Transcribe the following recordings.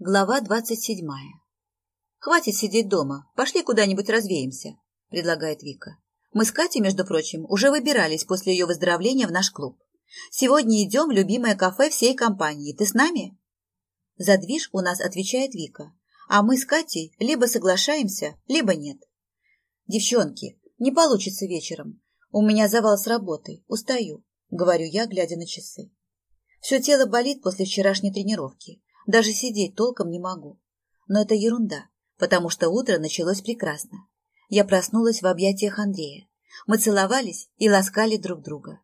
Глава двадцать седьмая. «Хватит сидеть дома, пошли куда-нибудь развеемся», — предлагает Вика. «Мы с Катей, между прочим, уже выбирались после ее выздоровления в наш клуб. Сегодня идем в любимое кафе всей компании. Ты с нами?» За движ у нас отвечает Вика, а мы с Катей либо соглашаемся, либо нет. «Девчонки, не получится вечером. У меня завал с работы, устаю», — говорю я, глядя на часы. Все тело болит после вчерашней тренировки. Даже сидеть толком не могу. Но это ерунда, потому что утро началось прекрасно. Я проснулась в объятиях Андрея. Мы целовались и ласкали друг друга.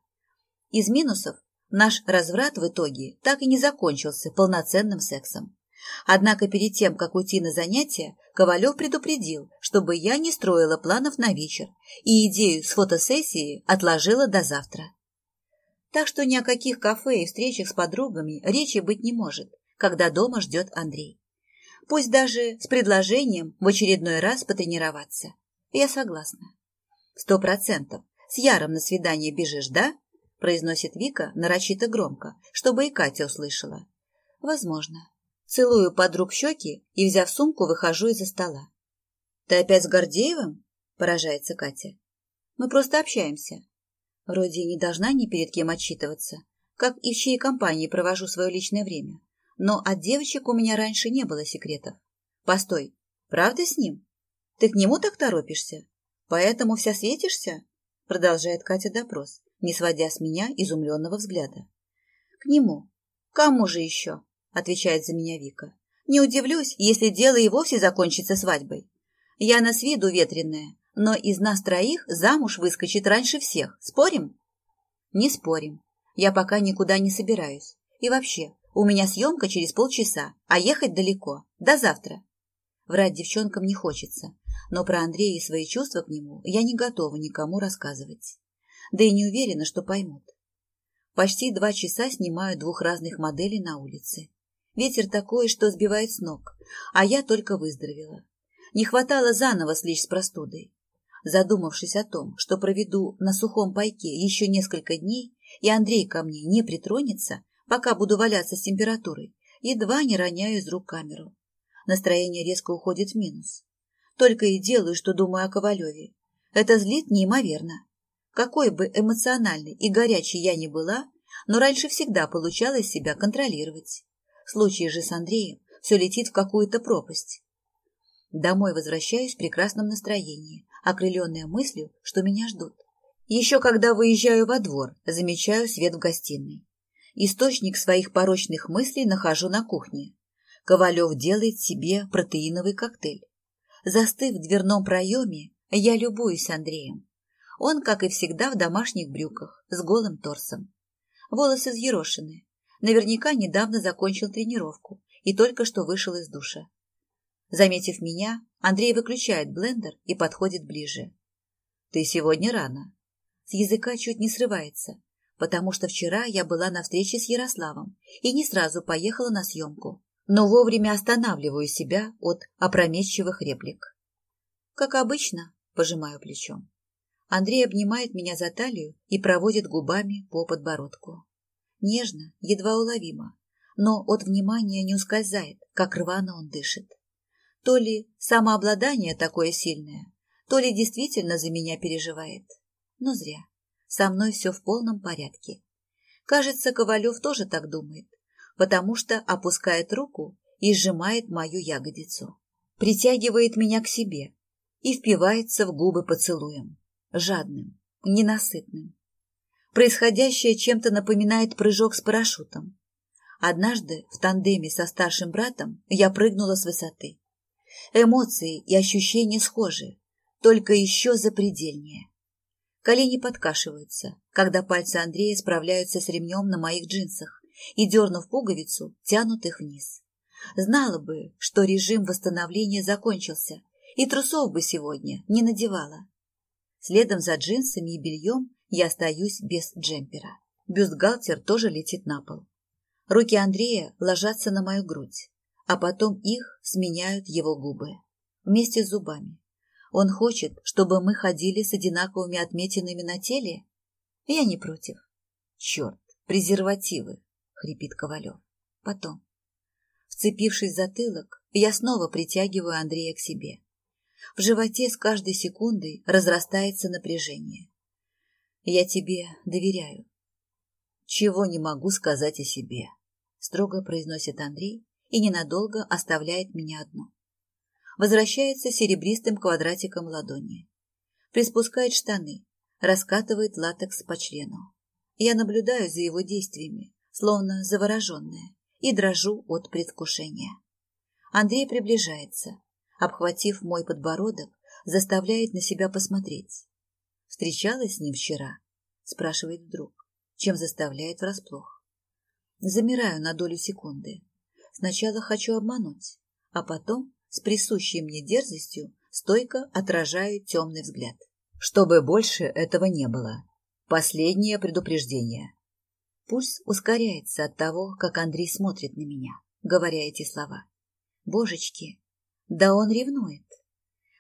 Из минусов наш разврат в итоге так и не закончился полноценным сексом. Однако перед тем, как уйти на занятия, Ковалев предупредил, чтобы я не строила планов на вечер и идею с фотосессией отложила до завтра. Так что ни о каких кафе и встречах с подругами речи быть не может когда дома ждет Андрей. Пусть даже с предложением в очередной раз потренироваться. Я согласна. Сто процентов. С Яром на свидание бежишь, да? Произносит Вика нарочито громко, чтобы и Катя услышала. Возможно. Целую подруг щеки и, взяв сумку, выхожу из-за стола. Ты опять с Гордеевым? Поражается Катя. Мы просто общаемся. Вроде не должна ни перед кем отчитываться, как и в чьей компании провожу свое личное время. Но от девочек у меня раньше не было секретов. Постой, правда с ним? Ты к нему так торопишься? Поэтому вся светишься? Продолжает Катя допрос, не сводя с меня изумленного взгляда. К нему. Кому же еще? Отвечает за меня Вика. Не удивлюсь, если дело и вовсе закончится свадьбой. Я на с виду ветреная, но из нас троих замуж выскочит раньше всех. Спорим? Не спорим. Я пока никуда не собираюсь. И вообще, у меня съемка через полчаса, а ехать далеко. До завтра. Врать девчонкам не хочется, но про Андрея и свои чувства к нему я не готова никому рассказывать. Да и не уверена, что поймут. Почти два часа снимаю двух разных моделей на улице. Ветер такой, что сбивает с ног, а я только выздоровела. Не хватало заново слечь с простудой. Задумавшись о том, что проведу на сухом пайке еще несколько дней, и Андрей ко мне не притронется, пока буду валяться с температурой, едва не роняю из рук камеру. Настроение резко уходит в минус. Только и делаю, что думаю о Ковалеве. Это злит неимоверно. Какой бы эмоциональной и горячей я ни была, но раньше всегда получалось себя контролировать. В случае же с Андреем все летит в какую-то пропасть. Домой возвращаюсь в прекрасном настроении, окрыленная мыслью, что меня ждут. Еще когда выезжаю во двор, замечаю свет в гостиной. Источник своих порочных мыслей нахожу на кухне. Ковалев делает себе протеиновый коктейль. Застыв в дверном проеме, я любуюсь Андреем. Он, как и всегда, в домашних брюках, с голым торсом. Волосы взъерошены. Наверняка недавно закончил тренировку и только что вышел из душа. Заметив меня, Андрей выключает блендер и подходит ближе. «Ты сегодня рано». С языка чуть не срывается, потому что вчера я была на встрече с Ярославом и не сразу поехала на съемку, но вовремя останавливаю себя от опрометчивых реплик. Как обычно, пожимаю плечом. Андрей обнимает меня за талию и проводит губами по подбородку. Нежно, едва уловимо, но от внимания не ускользает, как рвано он дышит. То ли самообладание такое сильное, то ли действительно за меня переживает. Но зря. Со мной все в полном порядке. Кажется, Ковалев тоже так думает, потому что опускает руку и сжимает мою ягодицу. Притягивает меня к себе и впивается в губы поцелуем. Жадным, ненасытным. Происходящее чем-то напоминает прыжок с парашютом. Однажды в тандеме со старшим братом я прыгнула с высоты. Эмоции и ощущения схожи, только еще запредельнее. Колени подкашиваются, когда пальцы Андрея справляются с ремнем на моих джинсах и, дернув пуговицу, тянут их вниз. Знала бы, что режим восстановления закончился, и трусов бы сегодня не надевала. Следом за джинсами и бельем я остаюсь без джемпера. Бюстгальтер тоже летит на пол. Руки Андрея ложатся на мою грудь, а потом их сменяют его губы вместе с зубами. Он хочет, чтобы мы ходили с одинаковыми отметинами на теле? Я не против. Черт, презервативы, хрипит Ковалев. Потом. Вцепившись в затылок, я снова притягиваю Андрея к себе. В животе с каждой секундой разрастается напряжение. Я тебе доверяю. Чего не могу сказать о себе, строго произносит Андрей и ненадолго оставляет меня одну. Возвращается серебристым квадратиком ладони. Приспускает штаны, раскатывает латекс по члену. Я наблюдаю за его действиями, словно завороженная, и дрожу от предвкушения. Андрей приближается, обхватив мой подбородок, заставляет на себя посмотреть. Встречалась с ним вчера? Спрашивает вдруг, чем заставляет врасплох. Замираю на долю секунды. Сначала хочу обмануть, а потом с присущей мне дерзостью стойко отражаю темный взгляд. Чтобы больше этого не было. Последнее предупреждение. Пульс ускоряется от того, как Андрей смотрит на меня, говоря эти слова. Божечки, да он ревнует.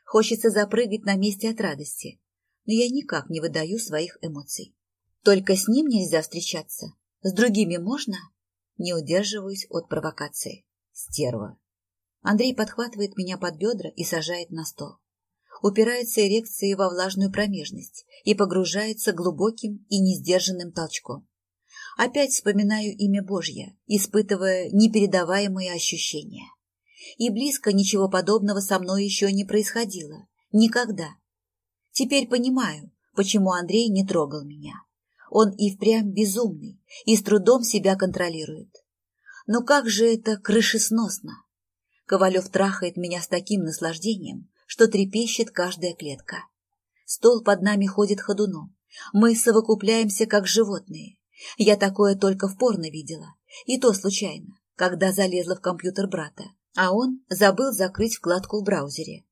Хочется запрыгать на месте от радости, но я никак не выдаю своих эмоций. Только с ним нельзя встречаться. С другими можно? Не удерживаюсь от провокации. Стерва. Андрей подхватывает меня под бедра и сажает на стол. Упирается эрекцией во влажную промежность и погружается глубоким и несдержанным толчком. Опять вспоминаю имя Божье, испытывая непередаваемые ощущения. И близко ничего подобного со мной еще не происходило. Никогда. Теперь понимаю, почему Андрей не трогал меня. Он и впрямь безумный, и с трудом себя контролирует. Но как же это крышесносно! Ковалев трахает меня с таким наслаждением, что трепещет каждая клетка. Стол под нами ходит ходуном. Мы совокупляемся, как животные. Я такое только в порно видела, и то случайно, когда залезла в компьютер брата, а он забыл закрыть вкладку в браузере.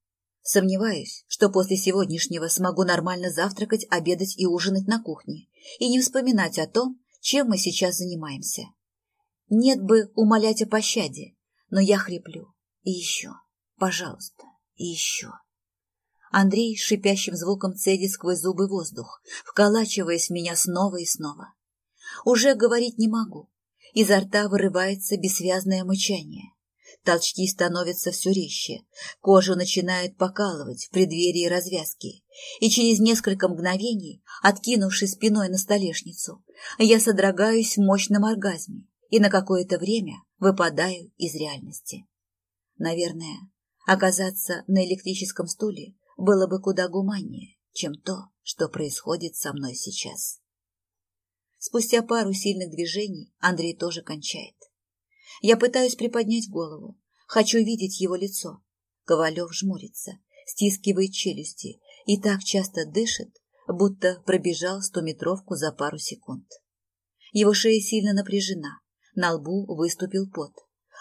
Сомневаюсь, что после сегодняшнего смогу нормально завтракать, обедать и ужинать на кухне, и не вспоминать о том, чем мы сейчас занимаемся. Нет бы умолять о пощаде, но я хриплю. И еще, пожалуйста, и еще. Андрей шипящим звуком цедит сквозь зубы воздух, вколачиваясь в меня снова и снова. Уже говорить не могу. Изо рта вырывается бессвязное мычание. Толчки становятся все резче, кожу начинает покалывать в преддверии развязки, и через несколько мгновений, откинувшись спиной на столешницу, я содрогаюсь в мощном оргазме и на какое-то время выпадаю из реальности. Наверное, оказаться на электрическом стуле было бы куда гуманнее, чем то, что происходит со мной сейчас. Спустя пару сильных движений Андрей тоже кончает. Я пытаюсь приподнять голову. Хочу видеть его лицо. Ковалев жмурится, стискивает челюсти и так часто дышит, будто пробежал стометровку за пару секунд. Его шея сильно напряжена, на лбу выступил пот.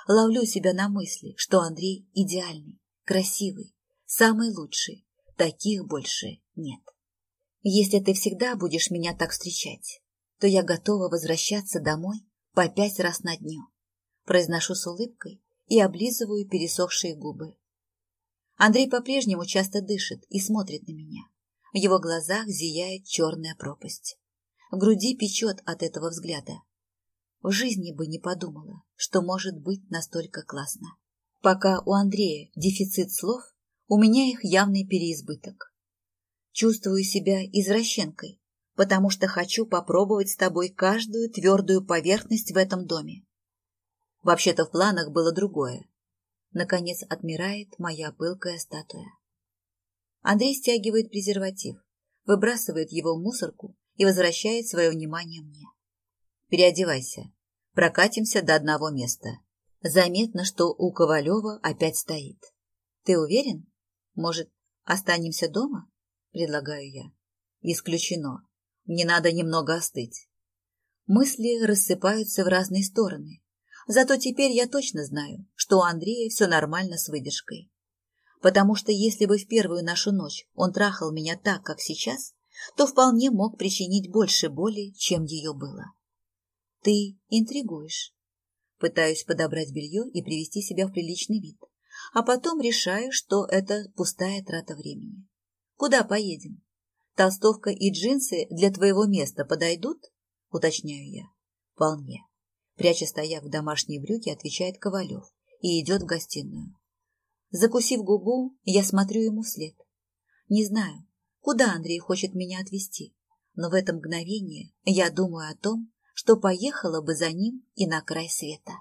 Ловлю себя на мысли, что Андрей идеальный, красивый, самый лучший. Таких больше нет. Если ты всегда будешь меня так встречать, то я готова возвращаться домой по пять раз на дню произношу с улыбкой и облизываю пересохшие губы. Андрей по-прежнему часто дышит и смотрит на меня. В его глазах зияет черная пропасть. В груди печет от этого взгляда. В жизни бы не подумала, что может быть настолько классно. Пока у Андрея дефицит слов, у меня их явный переизбыток. Чувствую себя извращенкой, потому что хочу попробовать с тобой каждую твердую поверхность в этом доме. Вообще-то в планах было другое. Наконец отмирает моя пылкая статуя. Андрей стягивает презерватив, выбрасывает его в мусорку и возвращает свое внимание мне. Переодевайся. Прокатимся до одного места. Заметно, что у Ковалева опять стоит. Ты уверен? Может, останемся дома? Предлагаю я. Исключено. Мне надо немного остыть. Мысли рассыпаются в разные стороны, Зато теперь я точно знаю, что у Андрея все нормально с выдержкой. Потому что если бы в первую нашу ночь он трахал меня так, как сейчас, то вполне мог причинить больше боли, чем ее было. Ты интригуешь. Пытаюсь подобрать белье и привести себя в приличный вид, а потом решаю, что это пустая трата времени. Куда поедем? Толстовка и джинсы для твоего места подойдут? Уточняю я. Вполне. Пряча стояк в домашние брюки, отвечает Ковалев и идет в гостиную. Закусив губу, я смотрю ему вслед. Не знаю, куда Андрей хочет меня отвезти, но в это мгновение я думаю о том, что поехала бы за ним и на край света.